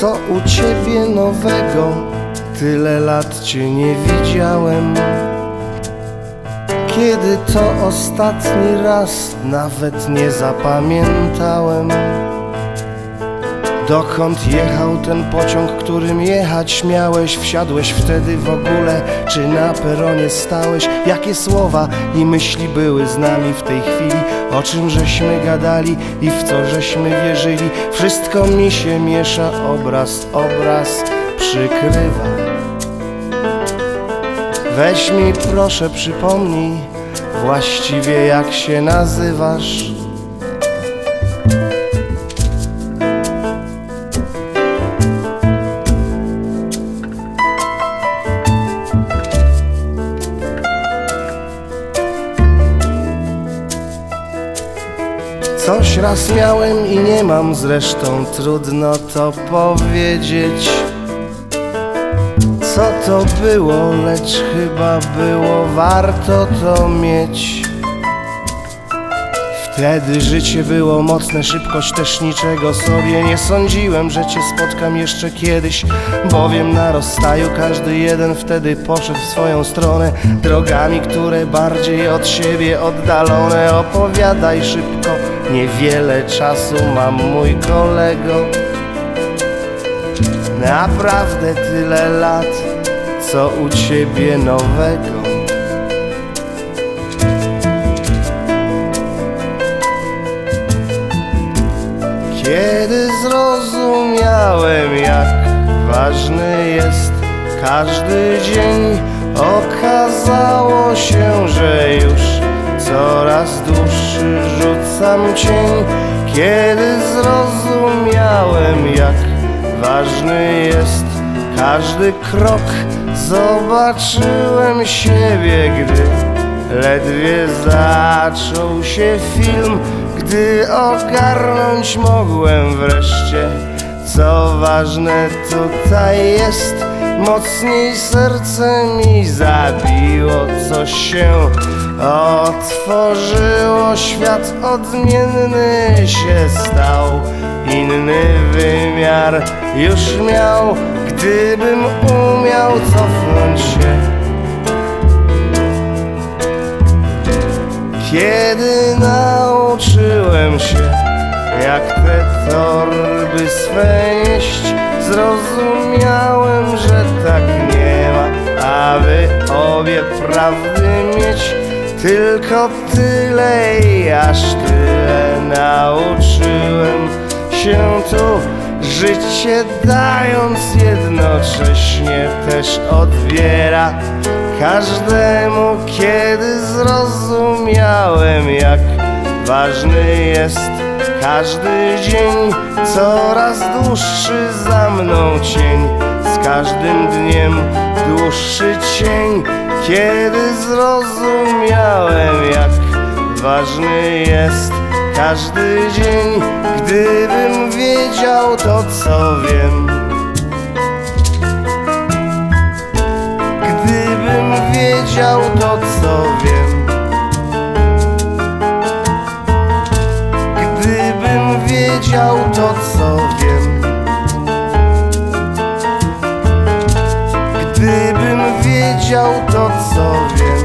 Co u ciebie nowego? Tyle lat cię nie widziałem. Kiedy to ostatni raz nawet nie zapamiętałem. Dokąd jechał ten pociąg, którym jechać miałeś? Wsiadłeś wtedy w ogóle, czy na peronie stałeś? Jakie słowa i myśli były z nami w tej chwili? O czym żeśmy gadali i w co żeśmy wierzyli? Wszystko mi się miesza, obraz, obraz przykrywa. Weź mi proszę przypomnij właściwie jak się nazywasz. Coś raz miałem i nie mam zresztą trudno to powiedzieć. Co to było, lecz chyba było warto to mieć Wtedy życie było mocne, szybkość też niczego sobie Nie sądziłem, że cię spotkam jeszcze kiedyś Bowiem na rozstaju każdy jeden wtedy poszedł w swoją stronę. Drogami, które bardziej od siebie oddalone Opowiadaj szybko, niewiele czasu mam mój kolego. Naprawdę tyle lat, co u ciebie nowego ważny jest każdy dzień, okazało się, że już coraz dłuższy rzucam cień. Kiedy zrozumiałem, jak ważny jest każdy krok, zobaczyłem siebie, gdy ledwie zaczął się film. Gdy ogarnąć mogłem wreszcie Co ważne tutaj jest Mocniej serce mi zabiło Coś się otworzyło. Świat odmienny się stał Inny wymiar już miał. Gdybym umiał cofnąć się. Kiedy nauczyłem się, jak te torby swe nieść Zrozumiałem, że tak nie ma, aby obie prawdy mieć. Tylko tyle i aż tyle nauczyłem się tu Życie dając. Jednocześnie też odbiera każdemu, kiedy zrozumiałem, jak ważny jest każdy dzień. Coraz dłuższy za mną cień, z każdym dniem dłuższy cień, kiedy zrozumiałem, jak ważny jest każdy dzień. Gdybym wiedział to, co Gdybym wiedział to, co wiem